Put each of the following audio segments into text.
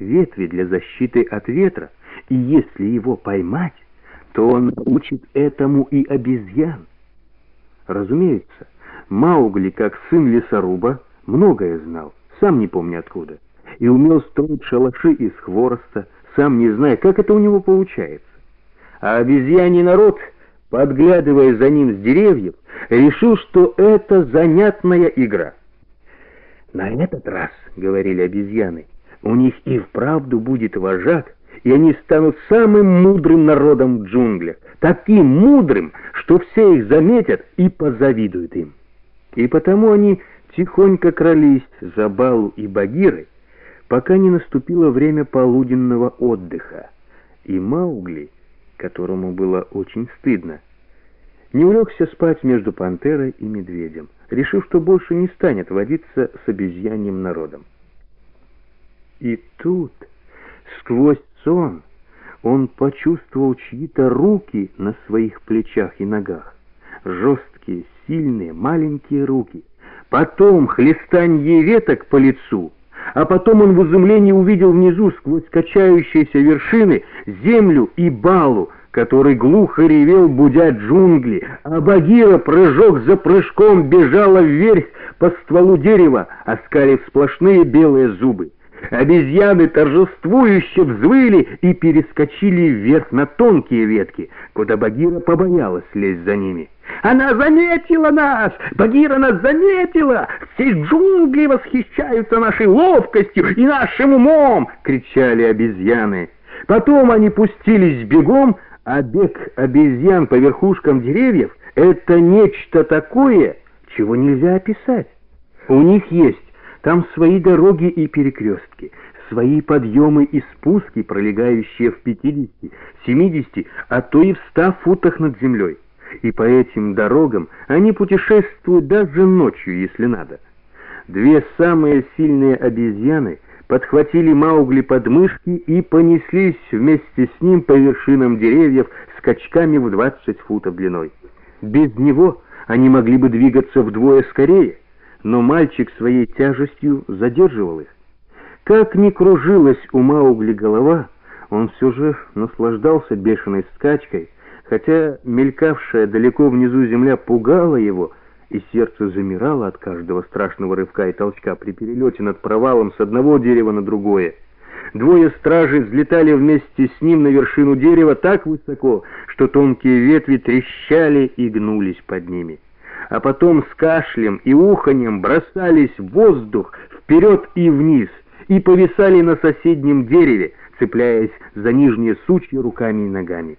ветви для защиты от ветра, и если его поймать, то он учит этому и обезьян. Разумеется, Маугли, как сын лесоруба, многое знал, сам не помню откуда, и умел строить шалаши из хвороста, сам не зная, как это у него получается. А обезьяний народ, подглядывая за ним с деревьев, решил, что это занятная игра. «На этот раз, — говорили обезьяны, — у них и вправду будет вожак, и они станут самым мудрым народом в джунглях, таким мудрым, что все их заметят и позавидуют им. И потому они тихонько крались за Балу и Багирой, пока не наступило время полуденного отдыха, и Маугли, которому было очень стыдно, не улегся спать между пантерой и медведем, решив, что больше не станет водиться с обезьяньим народом. И тут, сквозь сон, он почувствовал чьи-то руки на своих плечах и ногах. Жесткие, сильные, маленькие руки. Потом хлестанье веток по лицу, а потом он в изумлении увидел внизу, сквозь качающиеся вершины, землю и балу, который глухо ревел, будя джунгли, а Багира прыжок за прыжком бежала вверх по стволу дерева, оскалив сплошные белые зубы. Обезьяны торжествующе взвыли и перескочили вверх на тонкие ветки, куда Багира побоялась лезть за ними. «Она заметила нас! Багира нас заметила! Все джунгли восхищаются нашей ловкостью и нашим умом!» — кричали обезьяны. Потом они пустились бегом, а бег обезьян по верхушкам деревьев — это нечто такое, чего нельзя описать. У них есть там свои дороги и перекрестки, свои подъемы и спуски, пролегающие в 50, 70, а то и в 100 футах над землей. И по этим дорогам они путешествуют даже ночью, если надо. Две самые сильные обезьяны подхватили Маугли под мышки и понеслись вместе с ним по вершинам деревьев скачками в 20 футов длиной. Без него они могли бы двигаться вдвое скорее, но мальчик своей тяжестью задерживал их. Как ни кружилась у Маугли голова, он все же наслаждался бешеной скачкой, хотя мелькавшая далеко внизу земля пугала его, и сердце замирало от каждого страшного рывка и толчка при перелете над провалом с одного дерева на другое. Двое стражей взлетали вместе с ним на вершину дерева так высоко, что тонкие ветви трещали и гнулись под ними. А потом с кашлем и уханьем бросались в воздух вперед и вниз и повисали на соседнем дереве, цепляясь за нижние сучья руками и ногами.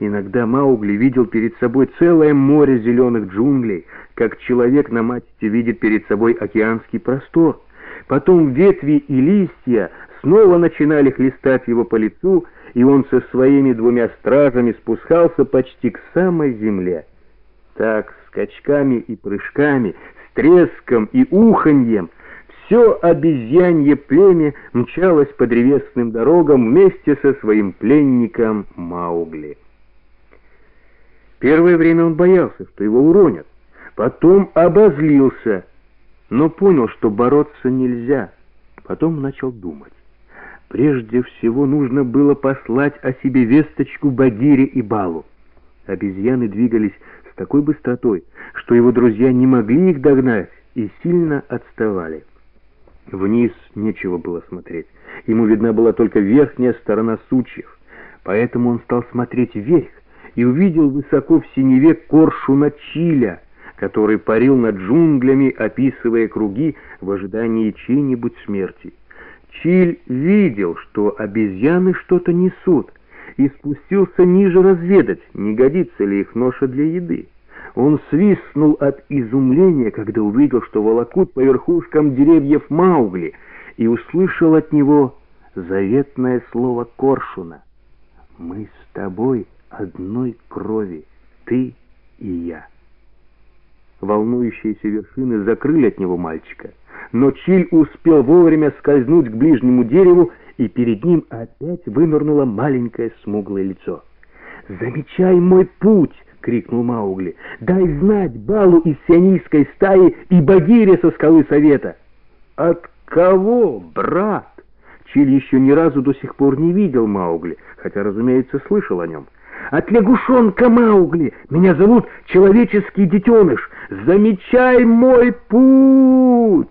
Иногда Маугли видел перед собой целое море зеленых джунглей, как человек на мачте видит перед собой океанский простор. Потом ветви и листья снова начинали хлестать его по лицу, и он со своими двумя стражами спускался почти к самой земле. Так, скачками и прыжками, с треском и уханьем, все обезьянье племя мчалось по древесным дорогам вместе со своим пленником Маугли. Первое время он боялся, что его уронят. Потом обозлился, но понял, что бороться нельзя. Потом начал думать. Прежде всего нужно было послать о себе весточку Багире и Балу. Обезьяны двигались такой быстротой, что его друзья не могли их догнать и сильно отставали. Вниз нечего было смотреть. Ему видна была только верхняя сторона сучьев. Поэтому он стал смотреть вверх, и увидел высоко в синеве коршуна Чиля, который парил над джунглями, описывая круги в ожидании чьей-нибудь смерти. Чиль видел, что обезьяны что-то несут, и спустился ниже разведать, не годится ли их ноша для еды. Он свистнул от изумления, когда увидел, что волокут по верхушкам деревьев Маугли, и услышал от него заветное слово Коршуна. «Мы с тобой...» одной крови, ты и я. Волнующиеся вершины закрыли от него мальчика, но Чиль успел вовремя скользнуть к ближнему дереву, и перед ним опять вынырнуло маленькое смуглое лицо. «Замечай мой путь!» — крикнул Маугли. «Дай знать Балу из сионийской стаи и Багире со скалы совета!» «От кого, брат?» Чили еще ни разу до сих пор не видел Маугли, хотя, разумеется, слышал о нем. «От лягушонка Маугли! Меня зовут Человеческий Детеныш! Замечай мой путь!»